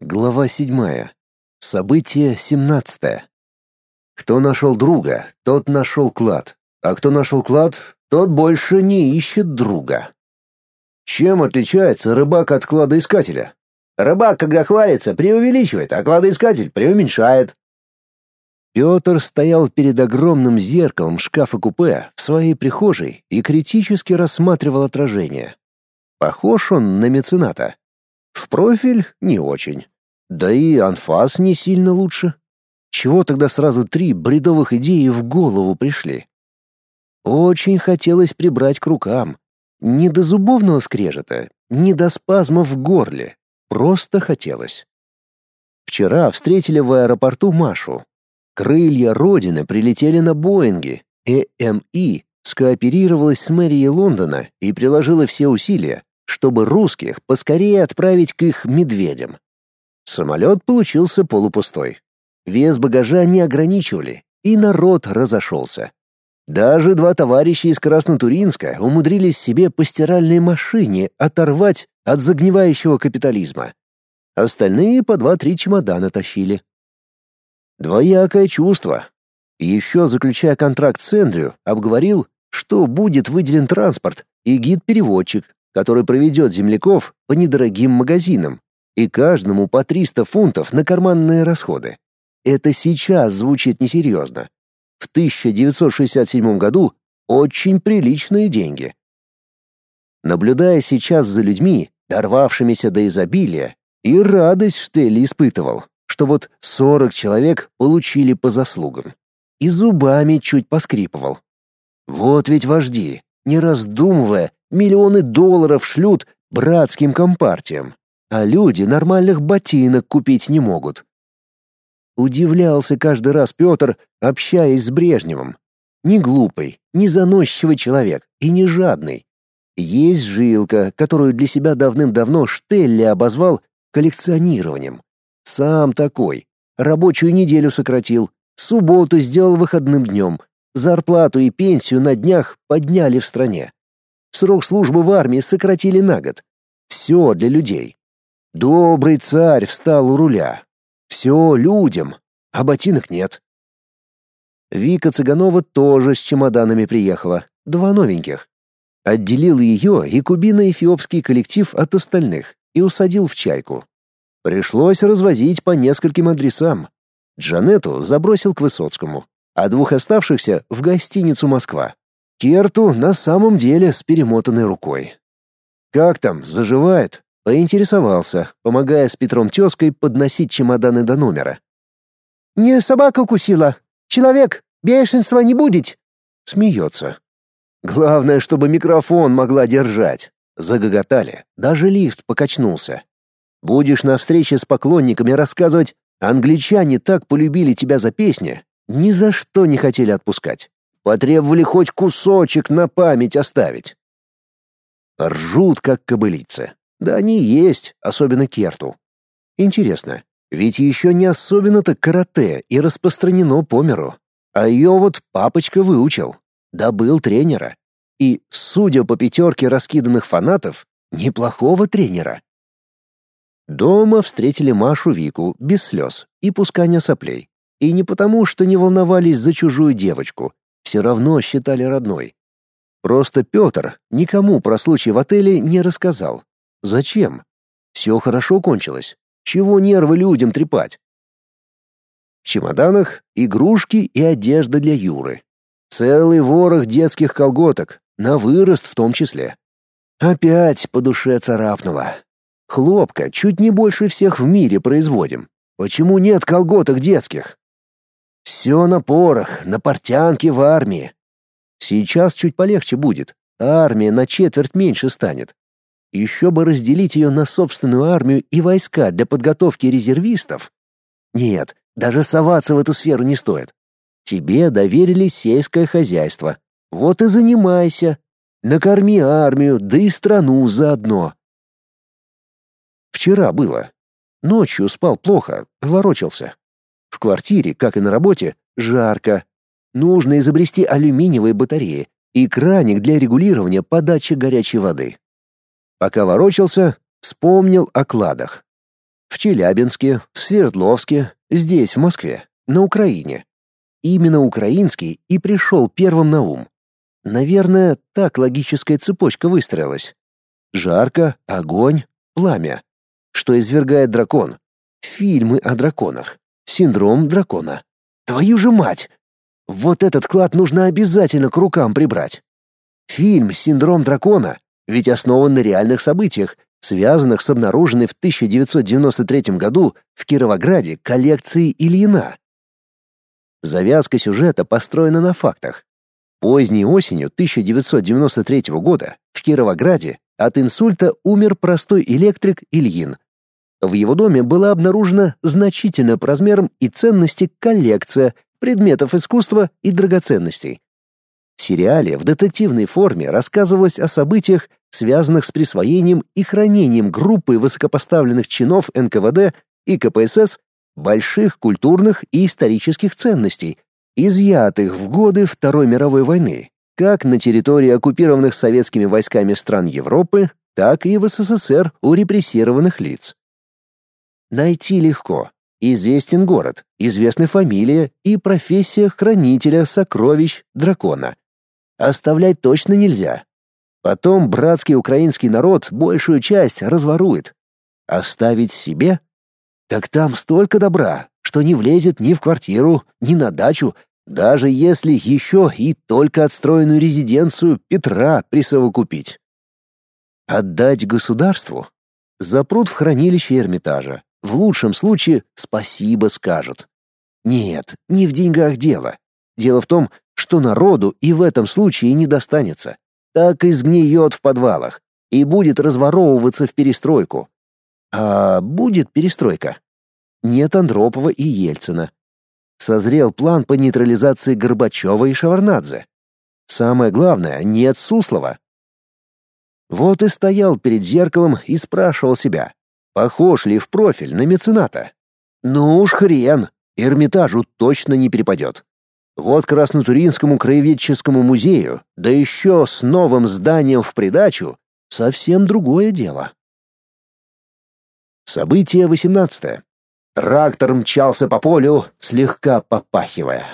Глава седьмая. Событие семнадцатое. Кто нашел друга, тот нашел клад, а кто нашел клад, тот больше не ищет друга. Чем отличается рыбак от кладоискателя? Рыбак, когда хвалится, преувеличивает, а кладоискатель преуменьшает. Петр стоял перед огромным зеркалом шкафа-купе в своей прихожей и критически рассматривал отражение. Похож он на мецената. В профиль не очень. Да и анфас не сильно лучше. Чего тогда сразу три бредовых идеи в голову пришли? Очень хотелось прибрать к рукам. Не до зубовного скрежета, не до спазмов в горле. Просто хотелось. Вчера встретили в аэропорту Машу. Крылья Родины прилетели на Боинге. ЭМИ скооперировалась с мэрией Лондона и приложила все усилия, чтобы русских поскорее отправить к их медведям. Самолет получился полупустой. Вес багажа не ограничивали, и народ разошелся. Даже два товарища из Краснотуринска умудрились себе по стиральной машине оторвать от загнивающего капитализма. Остальные по два-три чемодана тащили. Двоякое чувство. Еще заключая контракт с Эндрю, обговорил, что будет выделен транспорт и гид-переводчик, который проведет земляков по недорогим магазинам, и каждому по 300 фунтов на карманные расходы. Это сейчас звучит несерьезно. В 1967 году очень приличные деньги. Наблюдая сейчас за людьми, дорвавшимися до изобилия, и радость Штелли испытывал, что вот 40 человек получили по заслугам. И зубами чуть поскрипывал. Вот ведь вожди, не раздумывая, миллионы долларов шлют братским компартиям а люди нормальных ботинок купить не могут. Удивлялся каждый раз Петр, общаясь с Брежневым. Не глупый, не заносчивый человек и не жадный. Есть жилка, которую для себя давным-давно Штелли обозвал коллекционированием. Сам такой. Рабочую неделю сократил, субботу сделал выходным днем, зарплату и пенсию на днях подняли в стране. Срок службы в армии сократили на год. Все для людей. Добрый царь встал у руля. Все людям, а ботинок нет. Вика Цыганова тоже с чемоданами приехала, два новеньких. Отделил ее и кубино-эфиопский коллектив от остальных и усадил в чайку. Пришлось развозить по нескольким адресам. Джанету забросил к Высоцкому, а двух оставшихся — в гостиницу «Москва». Керту на самом деле с перемотанной рукой. «Как там, заживает?» Поинтересовался, помогая с Петром тёской подносить чемоданы до номера. «Не собака укусила. Человек, бешенства не будет!» Смеется. «Главное, чтобы микрофон могла держать». Загоготали. Даже лифт покачнулся. «Будешь на встрече с поклонниками рассказывать, англичане так полюбили тебя за песни, ни за что не хотели отпускать. Потребовали хоть кусочек на память оставить». Ржут, как кобылицы. Да они есть, особенно Керту. Интересно, ведь еще не особенно-то карате и распространено по миру. А ее вот папочка выучил, добыл тренера. И, судя по пятерке раскиданных фанатов, неплохого тренера. Дома встретили Машу Вику без слез и пускания соплей. И не потому, что не волновались за чужую девочку, все равно считали родной. Просто Петр никому про случай в отеле не рассказал, Зачем? Все хорошо кончилось. Чего нервы людям трепать? В чемоданах игрушки и одежда для Юры. Целый ворох детских колготок, на вырост в том числе. Опять по душе царапнуло. Хлопка чуть не больше всех в мире производим. Почему нет колготок детских? Все на порох, на портянке в армии. Сейчас чуть полегче будет. Армия на четверть меньше станет. Еще бы разделить ее на собственную армию и войска для подготовки резервистов. Нет, даже соваться в эту сферу не стоит. Тебе доверили сельское хозяйство. Вот и занимайся. Накорми армию, да и страну заодно. Вчера было. Ночью спал плохо, ворочался. В квартире, как и на работе, жарко. Нужно изобрести алюминиевые батареи и краник для регулирования подачи горячей воды. Пока ворочался, вспомнил о кладах. в Челябинске, в Свердловске, здесь, в Москве, на Украине. Именно украинский и пришел первым на ум. Наверное, так логическая цепочка выстроилась. Жарко, огонь, пламя. Что извергает дракон? Фильмы о драконах. Синдром дракона. Твою же мать! Вот этот клад нужно обязательно к рукам прибрать. Фильм «Синдром дракона» ведь основан на реальных событиях, связанных с обнаруженной в 1993 году в Кировограде коллекцией Ильина. Завязка сюжета построена на фактах. Поздней осенью 1993 года в Кировограде от инсульта умер простой электрик Ильин. В его доме была обнаружена значительная по размерам и ценности коллекция предметов искусства и драгоценностей. В сериале в детективной форме рассказывалось о событиях, связанных с присвоением и хранением группы высокопоставленных чинов НКВД и КПСС больших культурных и исторических ценностей, изъятых в годы Второй мировой войны, как на территории оккупированных советскими войсками стран Европы, так и в СССР у репрессированных лиц. Найти легко. Известен город, известна фамилия и профессия хранителя сокровищ дракона. Оставлять точно нельзя. Потом братский украинский народ большую часть разворует. Оставить себе? Так там столько добра, что не влезет ни в квартиру, ни на дачу, даже если еще и только отстроенную резиденцию Петра присовокупить. Отдать государству? Запрут в хранилище Эрмитажа. В лучшем случае спасибо скажут. Нет, не в деньгах дело. Дело в том, что народу и в этом случае не достанется. Так и сгниет в подвалах и будет разворовываться в перестройку. А будет перестройка? Нет Андропова и Ельцина созрел план по нейтрализации Горбачева и Шаварнадзе. Самое главное, нет Суслова. Вот и стоял перед зеркалом и спрашивал себя, похож ли в профиль на мецената. Ну уж хрен, Эрмитажу точно не перепадет. Вот Краснотуринскому краеведческому музею, да еще с новым зданием в придачу, совсем другое дело. Событие 18. Трактор мчался по полю, слегка попахивая.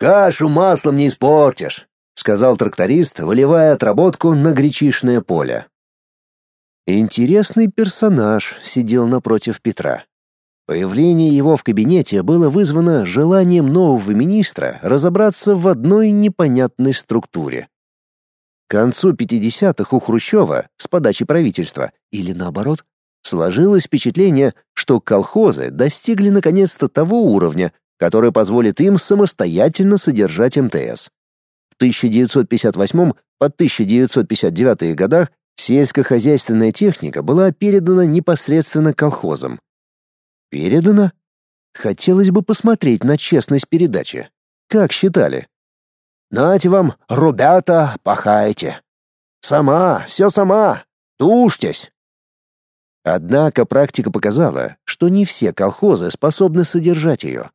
«Кашу маслом не испортишь», — сказал тракторист, выливая отработку на гречишное поле. Интересный персонаж сидел напротив Петра. Появление его в кабинете было вызвано желанием нового министра разобраться в одной непонятной структуре. К концу 50-х у Хрущева с подачи правительства, или наоборот, Сложилось впечатление, что колхозы достигли наконец-то того уровня, который позволит им самостоятельно содержать МТС. В 1958 по 1959 годах сельскохозяйственная техника была передана непосредственно колхозам. Передана? Хотелось бы посмотреть на честность передачи. Как считали? «Нате вам, ребята, пахайте. Сама, все сама. Тушьтесь. Однако практика показала, что не все колхозы способны содержать ее.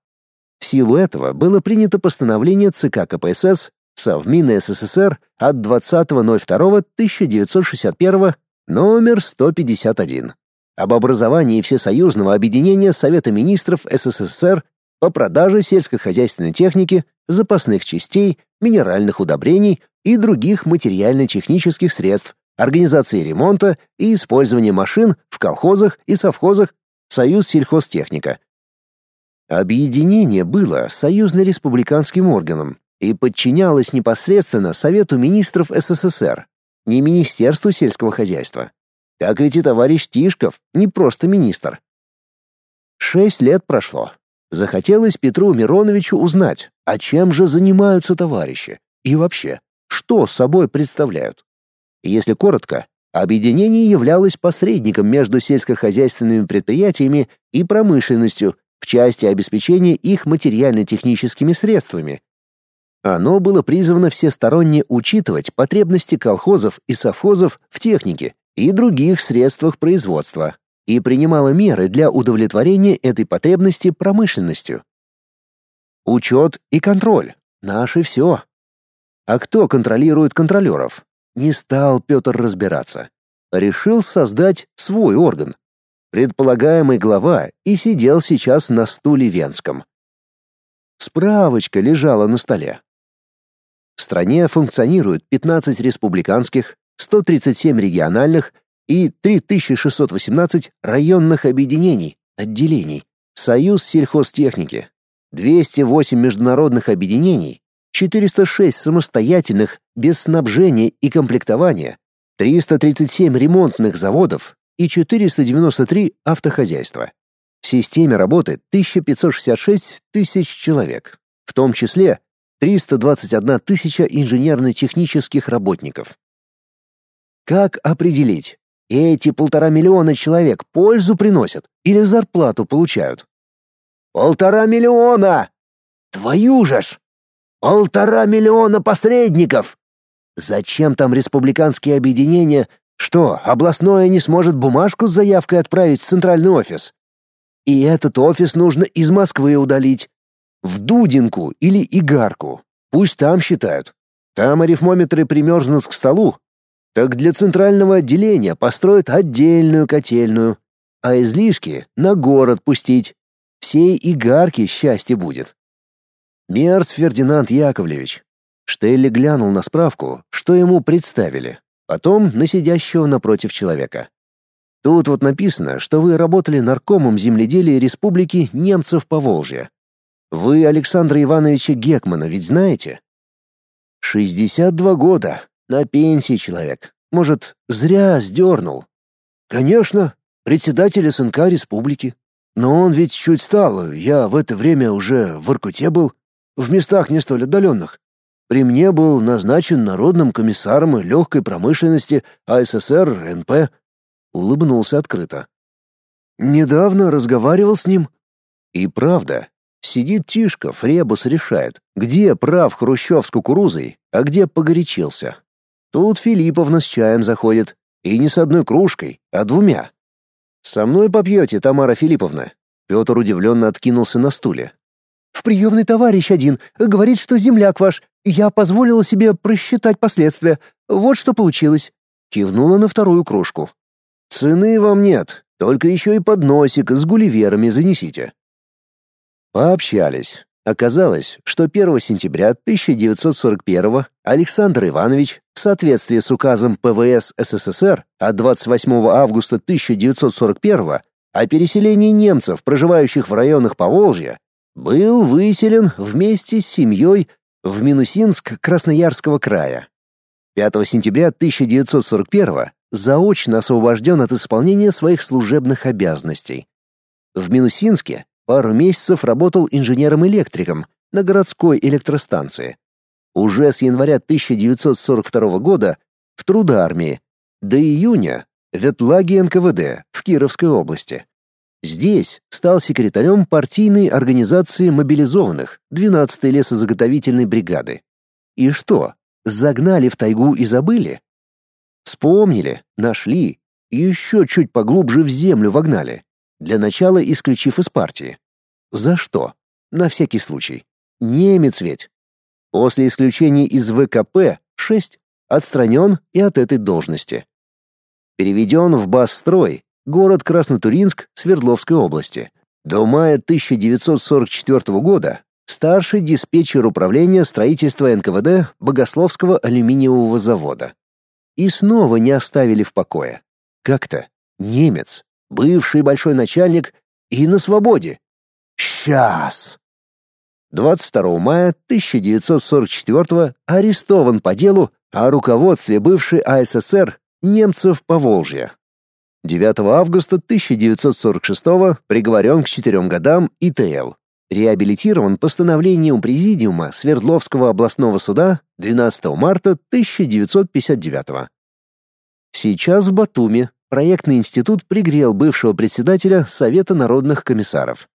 В силу этого было принято постановление ЦК КПСС Совмина СССР от 20.02.1961 номер 151 об образовании Всесоюзного объединения Совета министров СССР по продаже сельскохозяйственной техники, запасных частей, минеральных удобрений и других материально-технических средств организации ремонта и использования машин в колхозах и совхозах Союз сельхозтехника. Объединение было союзно-республиканским органом и подчинялось непосредственно Совету министров СССР, не Министерству сельского хозяйства. Так ведь и товарищ Тишков не просто министр. Шесть лет прошло. Захотелось Петру Мироновичу узнать, а чем же занимаются товарищи и вообще, что собой представляют. Если коротко, объединение являлось посредником между сельскохозяйственными предприятиями и промышленностью в части обеспечения их материально-техническими средствами. Оно было призвано всесторонне учитывать потребности колхозов и совхозов в технике и других средствах производства и принимало меры для удовлетворения этой потребности промышленностью. Учет и контроль — наше все. А кто контролирует контролеров? Не стал Петр разбираться. Решил создать свой орган. предполагаемый глава, и сидел сейчас на стуле венском. Справочка лежала на столе. Стране функционирует 15 республиканских, 137 региональных и 3618 районных объединений, отделений, Союз сельхозтехники, 208 международных объединений, 406 самостоятельных без снабжения и комплектования, 337 ремонтных заводов и 493 автохозяйства. В системе работы 1566 тысяч человек, в том числе 321 тысяча инженерно-технических работников. Как определить, эти полтора миллиона человек пользу приносят или зарплату получают? Полтора миллиона! Твою же ж! Полтора миллиона посредников! Зачем там республиканские объединения? Что, областное не сможет бумажку с заявкой отправить в центральный офис? И этот офис нужно из Москвы удалить. В Дудинку или Игарку. Пусть там считают. Там арифмометры примерзнут к столу. Так для центрального отделения построят отдельную котельную, а излишки на город пустить. Всей Игарке счастье будет. Мерц Фердинанд Яковлевич. Штелли глянул на справку, что ему представили, потом на сидящего напротив человека. Тут вот написано, что вы работали наркомом земледелия Республики Немцев по Волжье. Вы Александра Ивановича Гекмана ведь знаете? 62 года, на пенсии человек. Может, зря сдернул? Конечно, председатель СНК Республики. Но он ведь чуть стал, я в это время уже в Иркуте был, в местах не столь отдаленных. При мне был назначен народным комиссаром легкой промышленности АССР НП. Улыбнулся открыто. Недавно разговаривал с ним. И правда, сидит Тишков, ребус решает, где прав Хрущев с кукурузой, а где погорячился. Тут Филипповна с чаем заходит, и не с одной кружкой, а двумя. «Со мной попьете, Тамара Филипповна?» Петр удивленно откинулся на стуле. «В приемный товарищ один. Говорит, что земляк ваш. Я позволила себе просчитать последствия. Вот что получилось». Кивнула на вторую кружку. «Цены вам нет, только еще и подносик с гулливерами занесите». Пообщались. Оказалось, что 1 сентября 1941 Александр Иванович в соответствии с указом ПВС СССР от 28 августа 1941 о переселении немцев, проживающих в районах Поволжья, был выселен вместе с семьей в Минусинск Красноярского края. 5 сентября 1941 заочно освобожден от исполнения своих служебных обязанностей. В Минусинске пару месяцев работал инженером-электриком на городской электростанции. Уже с января 1942 года в трудармии, до июня в Ветлаге НКВД в Кировской области. Здесь стал секретарем партийной организации мобилизованных 12-й лесозаготовительной бригады. И что, загнали в тайгу и забыли? Вспомнили, нашли и еще чуть поглубже в землю вогнали, для начала исключив из партии. За что? На всякий случай. Немец ведь. После исключения из ВКП 6 отстранен и от этой должности. Переведен в Басстрой, город Краснотуринск Свердловской области. До мая 1944 года старший диспетчер управления строительства НКВД Богословского алюминиевого завода. И снова не оставили в покое. Как-то немец, бывший большой начальник и на свободе. Сейчас. 22 мая 1944 арестован по делу о руководстве бывшей АССР немцев по Волжье. 9 августа 1946 приговорен к четырем годам ИТЛ. Реабилитирован постановлением Президиума Свердловского областного суда 12 марта 1959 Сейчас в Батуми проектный институт пригрел бывшего председателя Совета народных комиссаров.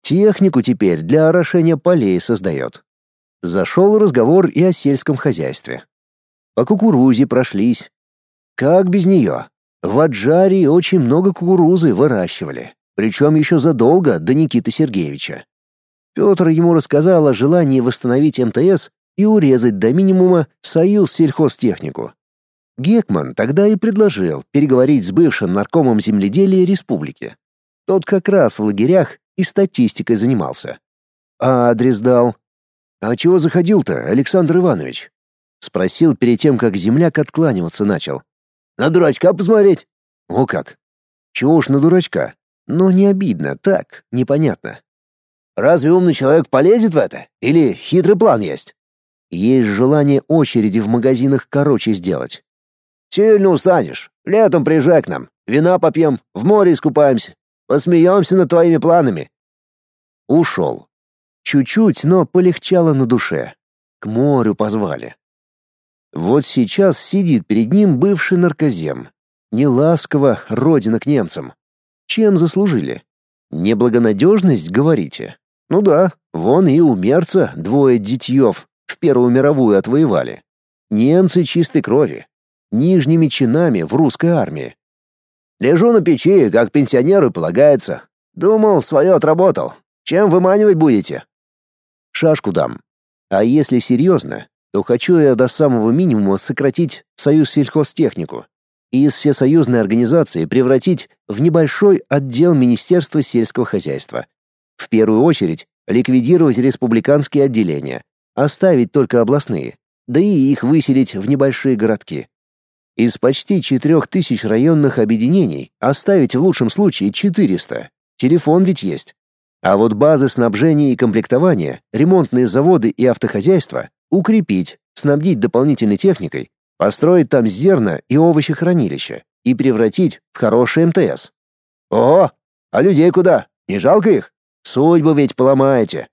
Технику теперь для орошения полей создает. Зашел разговор и о сельском хозяйстве. По кукурузе прошлись. Как без нее? В Аджарии очень много кукурузы выращивали, причем еще задолго до Никиты Сергеевича. Петр ему рассказал о желании восстановить МТС и урезать до минимума союз сельхозтехнику. Гекман тогда и предложил переговорить с бывшим наркомом земледелия республики. Тот как раз в лагерях и статистикой занимался. А адрес дал. «А чего заходил-то, Александр Иванович?» Спросил перед тем, как земляк откланиваться начал. «На дурачка посмотреть». «О как! Чего уж на дурачка? Но не обидно, так, непонятно. Разве умный человек полезет в это? Или хитрый план есть?» Есть желание очереди в магазинах короче сделать. «Сильно устанешь. Летом приезжай к нам. Вина попьем, в море искупаемся. Посмеемся над твоими планами». Ушел. Чуть-чуть, но полегчало на душе. К морю позвали. Вот сейчас сидит перед ним бывший наркозем. Неласково родина к немцам. Чем заслужили? Неблагонадежность, говорите? Ну да, вон и у мерца двое детьев в Первую мировую отвоевали. Немцы чистой крови. Нижними чинами в русской армии. Лежу на печи, как пенсионеру полагается. Думал, свое отработал. Чем выманивать будете? Шашку дам. А если серьезно, то хочу я до самого минимума сократить союз сельхозтехнику и из всесоюзной организации превратить в небольшой отдел Министерства сельского хозяйства. В первую очередь ликвидировать республиканские отделения, оставить только областные, да и их выселить в небольшие городки. Из почти 4000 районных объединений оставить в лучшем случае 400. Телефон ведь есть. А вот базы снабжения и комплектования, ремонтные заводы и автохозяйства укрепить, снабдить дополнительной техникой, построить там зерно и овощехранилище и превратить в хороший МТС. О, а людей куда? Не жалко их? Судьбу ведь поломаете.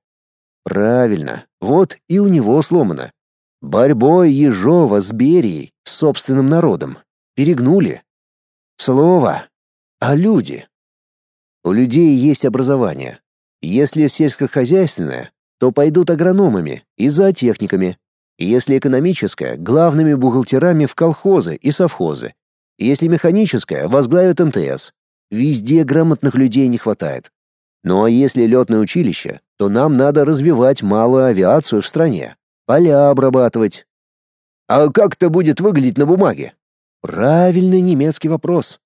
Правильно. Вот и у него сломано. Борьбой Ежова с Берией, с собственным народом. Перегнули. Слово. А люди? У людей есть образование. Если сельскохозяйственное, то пойдут агрономами и зоотехниками. Если экономическое — главными бухгалтерами в колхозы и совхозы. Если механическое — возглавят МТС. Везде грамотных людей не хватает. Ну а если летное училище, то нам надо развивать малую авиацию в стране, поля обрабатывать. А как это будет выглядеть на бумаге? Правильный немецкий вопрос.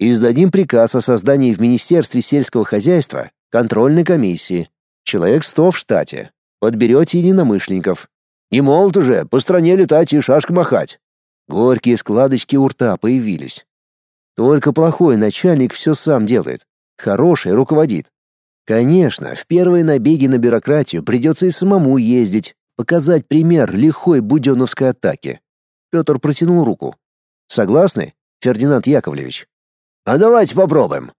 Издадим приказ о создании в Министерстве сельского хозяйства контрольной комиссии. Человек сто в штате. Подберете единомышленников. Не молод уже, по стране летать и шашка махать. Горькие складочки у рта появились. Только плохой начальник все сам делает. Хороший руководит. Конечно, в первые набеги на бюрократию придется и самому ездить, показать пример лихой буденовской атаки. Петр протянул руку. Согласны, Фердинанд Яковлевич? А давайте попробуем.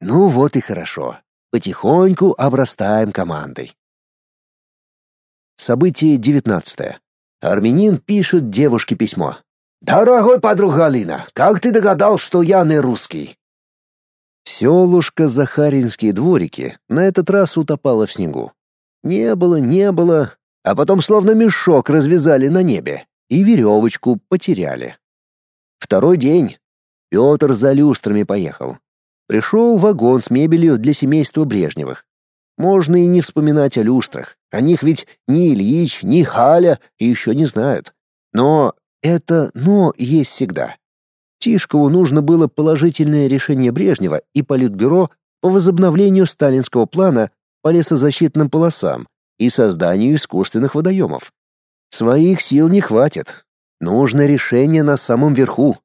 Ну вот и хорошо. Потихоньку обрастаем командой. Событие девятнадцатое. Армянин пишет девушке письмо. «Дорогой подруга Алина, как ты догадал, что я не русский?» Селушка Захаринские дворики на этот раз утопала в снегу. Не было, не было, а потом словно мешок развязали на небе и веревочку потеряли. Второй день. Петр за люстрами поехал. Пришел вагон с мебелью для семейства Брежневых. Можно и не вспоминать о люстрах. О них ведь ни Ильич, ни Халя еще не знают. Но это «но» есть всегда. Тишкову нужно было положительное решение Брежнева и Политбюро по возобновлению сталинского плана по лесозащитным полосам и созданию искусственных водоемов. Своих сил не хватит. Нужно решение на самом верху.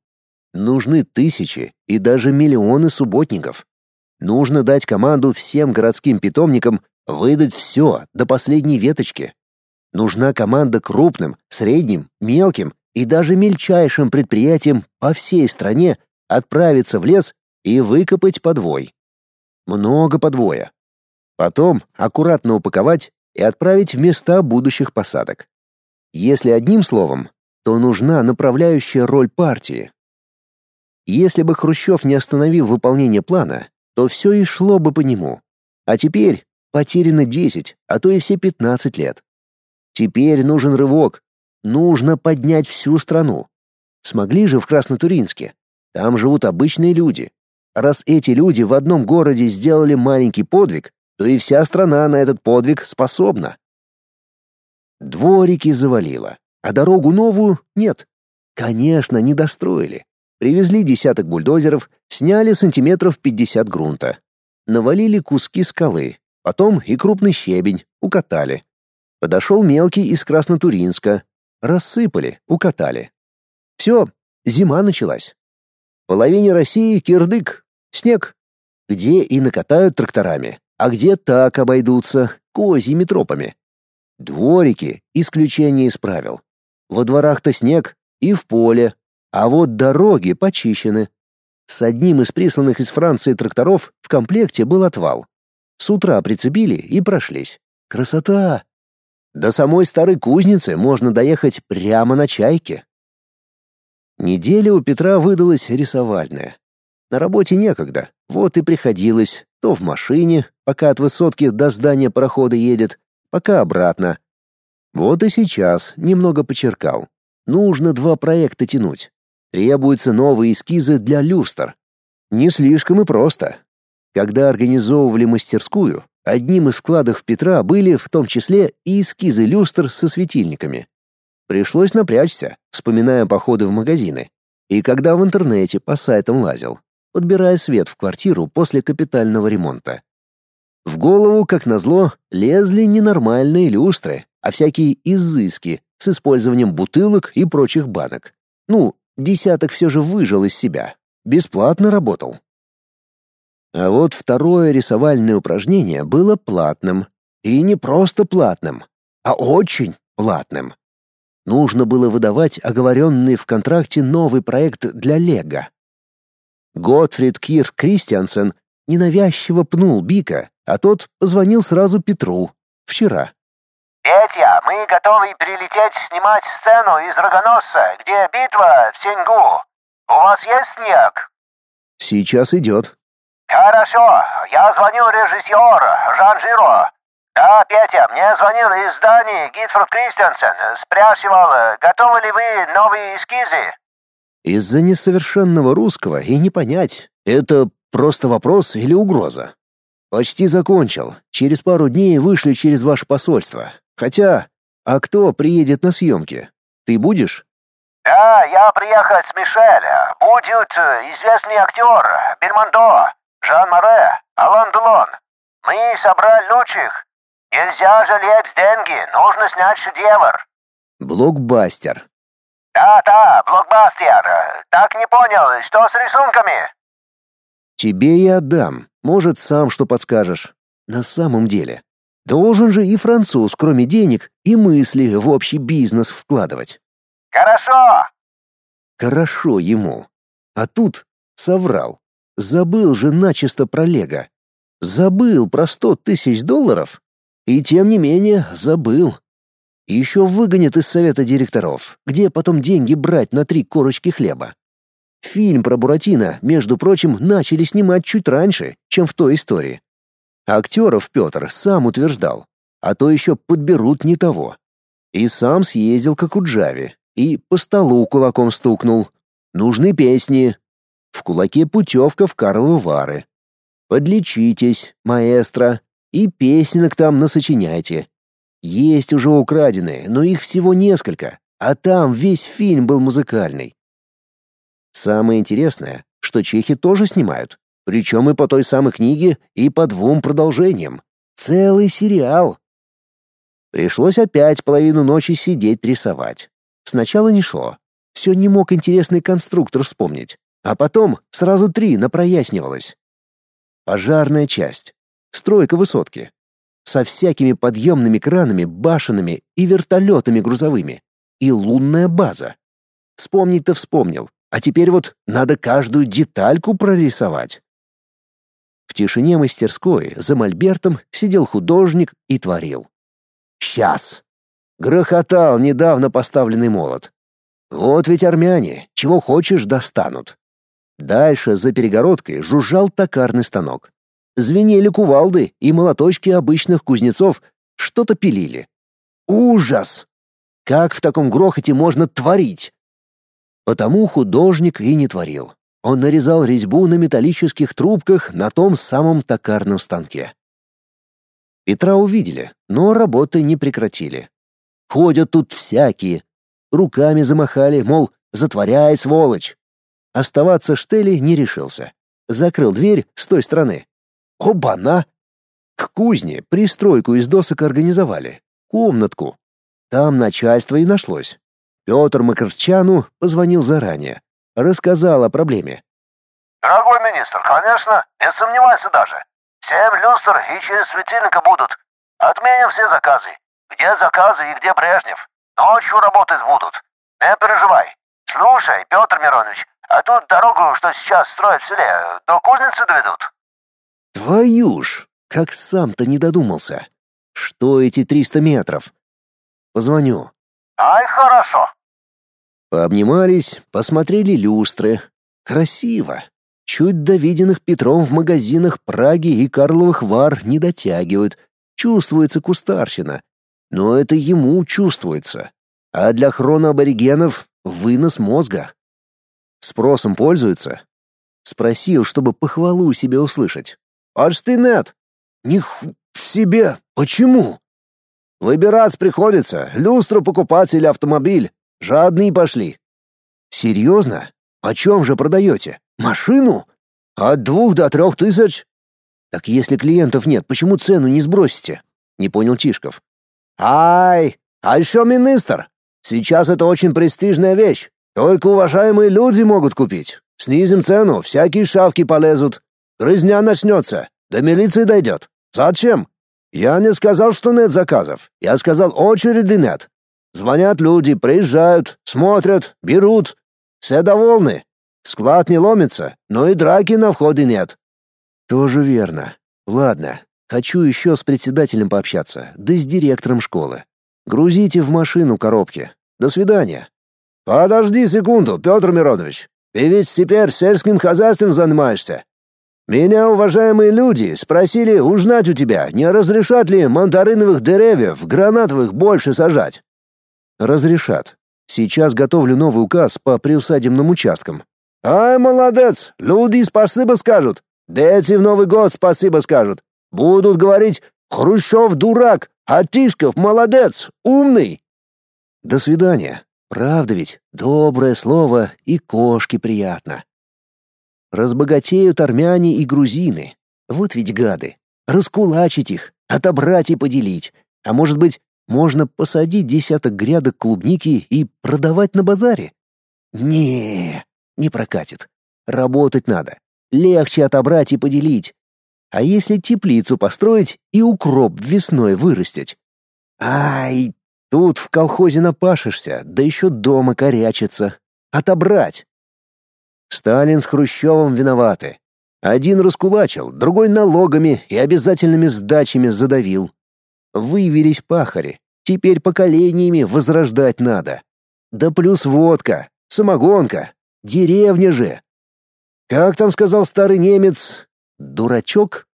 Нужны тысячи и даже миллионы субботников. Нужно дать команду всем городским питомникам выдать все до последней веточки. Нужна команда крупным, средним, мелким и даже мельчайшим предприятиям по всей стране отправиться в лес и выкопать подвой. Много подвоя. Потом аккуратно упаковать и отправить в места будущих посадок. Если одним словом, то нужна направляющая роль партии. Если бы Хрущев не остановил выполнение плана, то все и шло бы по нему. А теперь потеряно 10, а то и все 15 лет. Теперь нужен рывок, Нужно поднять всю страну. Смогли же в Краснотуринске. Там живут обычные люди. Раз эти люди в одном городе сделали маленький подвиг, то и вся страна на этот подвиг способна. Дворики завалило, а дорогу новую нет. Конечно, не достроили. Привезли десяток бульдозеров, сняли сантиметров 50 грунта. Навалили куски скалы, потом и крупный щебень, укатали. Подошел мелкий из Краснотуринска. Рассыпали, укатали. Все, зима началась. В половине России кирдык, снег. Где и накатают тракторами, а где так обойдутся, козьими тропами. Дворики — исключение из правил. Во дворах-то снег и в поле, а вот дороги почищены. С одним из присланных из Франции тракторов в комплекте был отвал. С утра прицепили и прошлись. Красота! До самой старой кузницы можно доехать прямо на чайке. Неделя у Петра выдалась рисовальная. На работе некогда, вот и приходилось то в машине, пока от высотки до здания парохода едет, пока обратно. Вот и сейчас немного почеркал. Нужно два проекта тянуть. Требуются новые эскизы для люстр. Не слишком и просто. Когда организовывали мастерскую, одним из вкладов Петра были в том числе и эскизы люстр со светильниками. Пришлось напрячься, вспоминая походы в магазины. И когда в интернете по сайтам лазил, подбирая свет в квартиру после капитального ремонта. В голову, как назло, лезли ненормальные люстры, а всякие изыски с использованием бутылок и прочих банок. Ну, десяток все же выжил из себя. Бесплатно работал. А вот второе рисовальное упражнение было платным. И не просто платным, а очень платным. Нужно было выдавать оговоренный в контракте новый проект для Лего. Готфрид Кир Кристиансен ненавязчиво пнул Бика, а тот позвонил сразу Петру. Вчера. «Петя, мы готовы прилететь снимать сцену из Рогоносца, где битва в Сенгу. У вас есть снег?» «Сейчас идет». «Хорошо. Я звоню режиссеру Жан Жиро. Да, Петя, мне звонил из здания Гитфорд Кристенсен. Спрашивал, готовы ли вы новые эскизы?» Из-за несовершенного русского и не понять, это просто вопрос или угроза. Почти закончил. Через пару дней вышлю через ваше посольство. Хотя, а кто приедет на съемки? Ты будешь? Да, я приехал с Мишель. Будет известный актер Бельмондо. Жан Море, Алан Делон. Мы собрали лучших. Нельзя жалеть деньги, нужно снять шедевр. Блокбастер. Да-да, блокбастер. Так не понял, что с рисунками? Тебе я отдам. Может, сам что подскажешь. На самом деле, должен же и француз, кроме денег, и мысли в общий бизнес вкладывать. Хорошо. Хорошо ему. А тут соврал. Забыл же начисто про Лего. Забыл про сто тысяч долларов. И тем не менее забыл. Еще выгонят из совета директоров, где потом деньги брать на три корочки хлеба. Фильм про Буратино, между прочим, начали снимать чуть раньше, чем в той истории. Актеров Петр сам утверждал, а то еще подберут не того. И сам съездил к Акуджаве и по столу кулаком стукнул. Нужны песни, в кулаке путевка в Карловы Вары. Подлечитесь, маэстро, и песенок там насочиняйте. Есть уже украденные, но их всего несколько, а там весь фильм был музыкальный. Самое интересное, что чехи тоже снимают, причем и по той самой книге, и по двум продолжениям. Целый сериал. Пришлось опять половину ночи сидеть рисовать. Сначала не шло. Все не мог интересный конструктор вспомнить. А потом сразу три напрояснивалось. Пожарная часть. Стройка высотки. Со всякими подъемными кранами, башенами и вертолетами грузовыми. И лунная база. Вспомнить-то вспомнил. А теперь вот надо каждую детальку прорисовать. В тишине мастерской за мольбертом сидел художник и творил. «Сейчас!» Грохотал недавно поставленный молот. Вот ведь армяне, чего хочешь, достанут. Дальше, за перегородкой, жужжал токарный станок. Звенели кувалды, и молоточки обычных кузнецов что-то пилили. Ужас! Как в таком грохоте можно творить? Потому художник и не творил. Он нарезал резьбу на металлических трубках на том самом токарном станке. Петра увидели, но работы не прекратили. Ходят тут всякие. Руками замахали, мол, Затворяй, сволочь. Оставаться Штели не решился. Закрыл дверь с той стороны. Оба-на! К кузне пристройку из досок организовали. Комнатку. Там начальство и нашлось. Петр Макарчану позвонил заранее. Рассказал о проблеме. «Дорогой министр, конечно, не сомневайся даже. Семь люстр и через светильника будут. Отменим все заказы. Где заказы и где Брежнев? Ночью работать будут. Не переживай. Слушай, Петр Миронович, а тут дорогу, что сейчас строят в селе, до кузницы доведут. Твою ж, как сам-то не додумался. Что эти триста метров? Позвоню. Ай, хорошо. Пообнимались, посмотрели люстры. Красиво. Чуть до виденных Петром в магазинах Праги и Карловых Вар не дотягивают. Чувствуется кустарщина. Но это ему чувствуется. А для хроноаборигенов — вынос мозга. Спросом пользуется? Спросил, чтобы похвалу себе услышать. «Аж ты нет!» «Них себе! Почему?» «Выбирать приходится, люстру покупать или автомобиль. Жадные пошли». «Серьезно? Почем же продаете? Машину? От двух до трех тысяч?» «Так если клиентов нет, почему цену не сбросите?» — не понял Тишков. «Ай, а еще министр! Сейчас это очень престижная вещь. Только уважаемые люди могут купить. Снизим цену, всякие шавки полезут. Грызня начнется, до милиции дойдет. Зачем? Я не сказал, что нет заказов. Я сказал, очереди нет. Звонят люди, приезжают, смотрят, берут. Все довольны. Склад не ломится, но и драки на входе нет. Тоже верно. Ладно, хочу еще с председателем пообщаться, да с директором школы. Грузите в машину коробки. До свидания. «Подожди секунду, Петр Миронович. Ты ведь теперь сельским хозяйством занимаешься. Меня уважаемые люди спросили узнать у тебя, не разрешат ли мандариновых деревьев, гранатовых больше сажать». «Разрешат. Сейчас готовлю новый указ по приусадебным участкам». «Ай, молодец! Люди спасибо скажут. Дети в Новый год спасибо скажут. Будут говорить «Хрущев дурак, а Тишков молодец, умный». «До свидания». Правда ведь, доброе слово и кошке приятно. Разбогатеют армяне и грузины. Вот ведь гады. Раскулачить их, отобрать и поделить. А может быть, можно посадить десяток грядок клубники и продавать на базаре? Не, не прокатит. Работать надо. Легче отобрать и поделить. А если теплицу построить и укроп весной вырастить? Ай, Тут в колхозе напашешься, да еще дома корячиться. Отобрать. Сталин с Хрущевым виноваты. Один раскулачил, другой налогами и обязательными сдачами задавил. Выявились пахари. Теперь поколениями возрождать надо. Да плюс водка, самогонка, деревня же. Как там сказал старый немец? Дурачок